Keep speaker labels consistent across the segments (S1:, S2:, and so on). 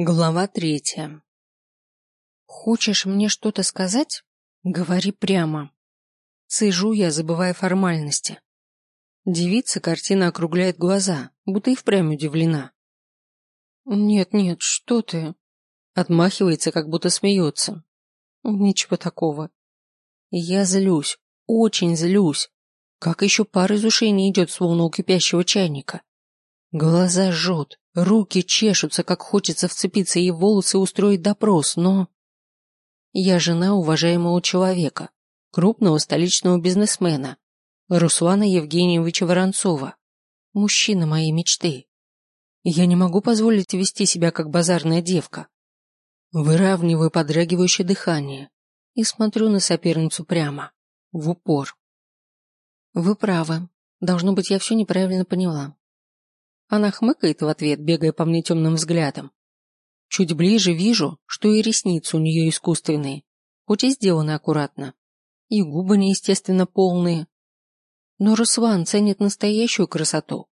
S1: Глава третья. Хочешь мне что-то сказать? Говори прямо. Цежу я, забывая формальности. Девица картина округляет глаза, будто и впрямь удивлена. Нет, нет, что ты? Отмахивается, как будто смеется. Ничего такого. Я злюсь, очень злюсь. Как еще пар из ушей не идет, словно у кипящего чайника. Глаза жжет, руки чешутся, как хочется вцепиться ей в волосы и устроить допрос, но... Я жена уважаемого человека, крупного столичного бизнесмена, Руслана Евгеньевича Воронцова, мужчина моей мечты. Я не могу позволить вести себя как базарная девка. Выравниваю подрагивающее дыхание и смотрю на соперницу прямо, в упор. Вы правы. Должно быть, я все неправильно поняла. Она хмыкает в ответ, бегая по мне темным взглядом. Чуть ближе вижу, что и ресницы у нее искусственные, хоть и сделаны аккуратно. И губы неестественно полные. Но Руслан ценит настоящую красоту.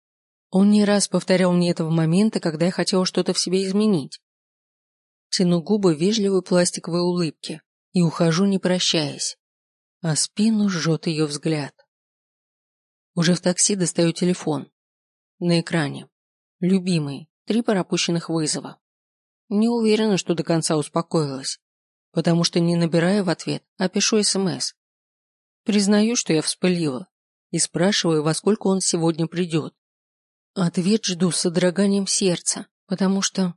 S1: Он не раз повторял мне это в моменты, когда я хотела что-то в себе изменить. Тяну губы вежливой пластиковой улыбке и ухожу, не прощаясь. А спину жжет ее взгляд. Уже в такси достаю телефон. На экране. Любимый. Три пропущенных вызова. Не уверена, что до конца успокоилась, потому что не набираю в ответ, а пишу СМС. Признаю, что я вспылила, и спрашиваю, во сколько он сегодня придет. Ответ жду с содроганием сердца, потому что...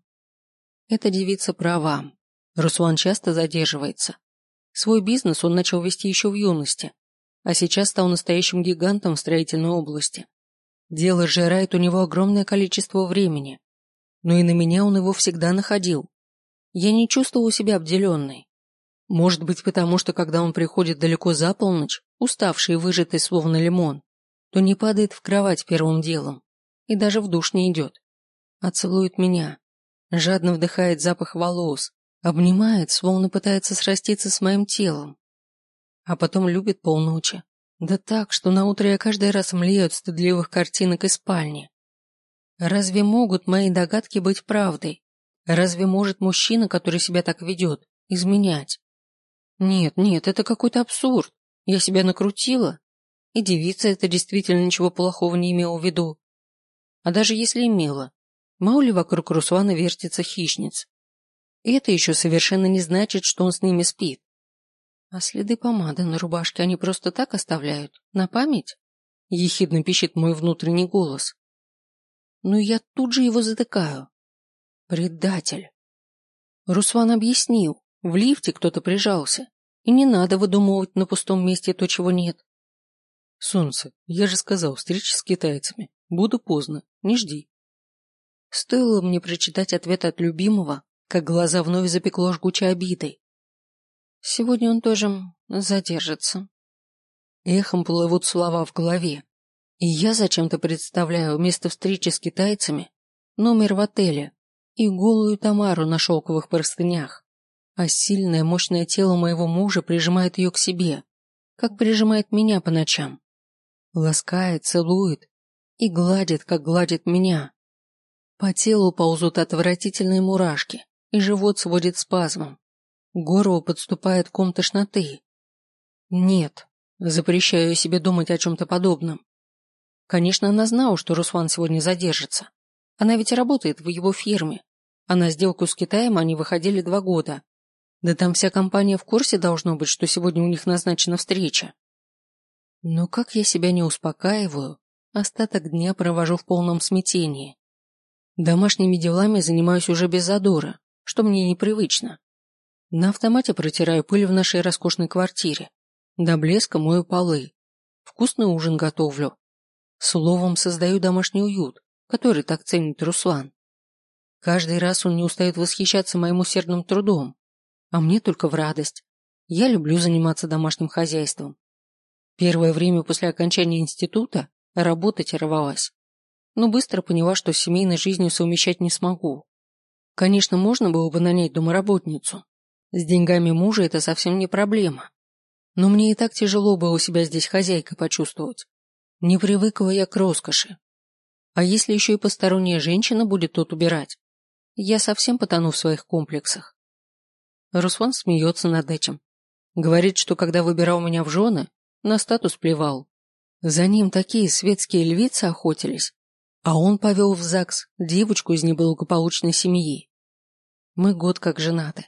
S1: Эта девица права. Руслан часто задерживается. Свой бизнес он начал вести еще в юности, а сейчас стал настоящим гигантом в строительной области. Дело сжирает у него огромное количество времени. Но и на меня он его всегда находил. Я не чувствовал себя обделенной. Может быть, потому что когда он приходит далеко за полночь, уставший и выжатый словно лимон, то не падает в кровать первым делом и даже в душ не идет. А целует меня, жадно вдыхает запах волос, обнимает, словно пытается сраститься с моим телом. А потом любит полночи, да так, что на утро я каждый раз млею от стыдливых картинок из спальни. Разве могут мои догадки быть правдой? Разве может мужчина, который себя так ведет, изменять? Нет, нет, это какой-то абсурд. Я себя накрутила. И девица это действительно ничего плохого не имела в виду. А даже если имела, мало ли вокруг Руслана вертится хищниц. И это еще совершенно не значит, что он с ними спит. А следы помады на рубашке они просто так оставляют? На память? Ехидно пищит мой внутренний голос. Но я тут же его затыкаю. Предатель. Руслан объяснил. В лифте кто-то прижался. И не надо выдумывать на пустом месте то, чего нет. Солнце, я же сказал, встреча с китайцами. Буду поздно, не жди. Стоило мне прочитать ответ от любимого, как глаза вновь запекло жгучей обидой. Сегодня он тоже задержится. Эхом плывут слова в голове. И я зачем-то представляю место встречи с китайцами, номер в отеле и голую Тамару на шелковых простынях. А сильное, мощное тело моего мужа прижимает ее к себе, как прижимает меня по ночам. Ласкает, целует и гладит, как гладит меня. По телу ползут отвратительные мурашки, и живот сводит спазмом. Горло подступает ком тошноты. Нет, запрещаю себе думать о чем-то подобном. Конечно, она знала, что Руслан сегодня задержится. Она ведь работает в его фирме. А на сделку с Китаем они выходили два года. Да там вся компания в курсе должно быть, что сегодня у них назначена встреча. Но как я себя не успокаиваю, остаток дня провожу в полном смятении. Домашними делами занимаюсь уже без задора, что мне непривычно. На автомате протираю пыль в нашей роскошной квартире. До блеска мою полы. Вкусный ужин готовлю. Словом, создаю домашний уют, который так ценит Руслан. Каждый раз он не устает восхищаться моим усердным трудом. А мне только в радость. Я люблю заниматься домашним хозяйством. Первое время после окончания института работать рвалась. Но быстро поняла, что с семейной жизнью совмещать не смогу. Конечно, можно было бы нанять домоработницу, с деньгами мужа это совсем не проблема. Но мне и так тяжело было себя здесь хозяйкой почувствовать. Не привыкла я к роскоши. А если еще и посторонняя женщина будет тут убирать? Я совсем потону в своих комплексах. Руслан смеется над этим. Говорит, что когда выбирал меня в жены, на статус плевал. За ним такие светские львицы охотились, а он повел в ЗАГС девочку из неблагополучной семьи. Мы год как женаты.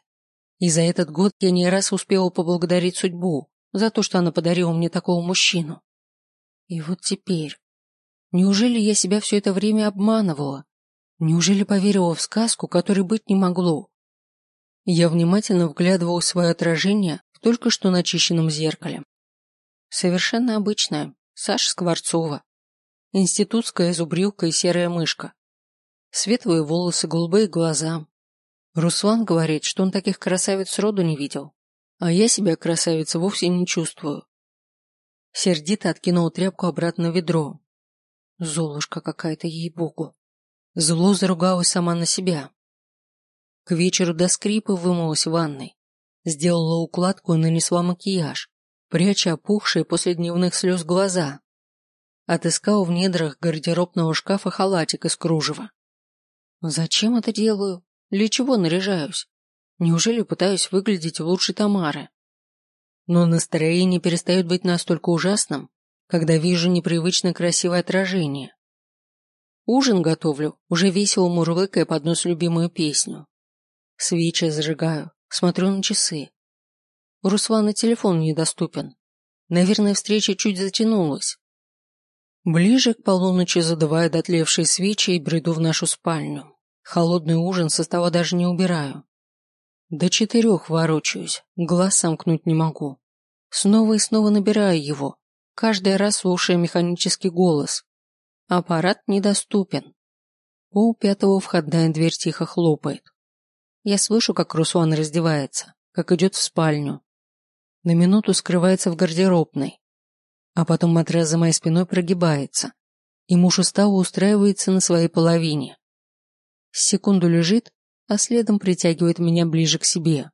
S1: И за этот год я не раз успела поблагодарить судьбу за то, что она подарила мне такого мужчину. И вот теперь... Неужели я себя все это время обманывала? Неужели поверила в сказку, которой быть не могло? Я внимательно вглядывал свое отражение в только что начищенном зеркале. Совершенно обычная, Саша Скворцова. Институтская зубрилка и серая мышка. Светлые волосы, голубые глаза. Руслан говорит, что он таких красавиц роду не видел. А я себя красавицей вовсе не чувствую. Сердито откинул тряпку обратно в ведро. Золушка какая-то, ей-богу. Зло заругалась сама на себя. К вечеру до скрипа вымылась в ванной. Сделала укладку и нанесла макияж, пряча опухшие после дневных слез глаза. Отыскал в недрах гардеробного шкафа халатик из кружева. Зачем это делаю? Для чего наряжаюсь? Неужели пытаюсь выглядеть лучше Тамары? Но настроение перестает быть настолько ужасным, когда вижу непривычно красивое отражение. Ужин готовлю, уже весело мурлыкая под нос любимую песню. Свечи зажигаю, смотрю на часы. У Руслана телефон недоступен. Наверное, встреча чуть затянулась. Ближе к полуночи задуваю дотлевшие свечи и бреду в нашу спальню. Холодный ужин со стола даже не убираю. До четырех ворочаюсь, глаз сомкнуть не могу. Снова и снова набираю его, каждый раз слушая механический голос. Аппарат недоступен. Пол пятого входная дверь тихо хлопает. Я слышу, как Руслан раздевается, как идет в спальню. На минуту скрывается в гардеробной. А потом матрас за моей спиной прогибается, и муж устало устраивается на своей половине. Секунду лежит, а следом притягивает меня ближе к себе.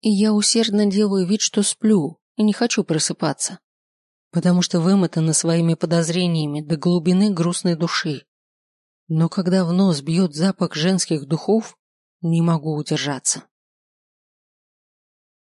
S1: И я усердно делаю вид, что сплю, и не хочу просыпаться потому что вымотана своими подозрениями до глубины грустной души. Но когда в нос бьет запах женских духов, не могу удержаться.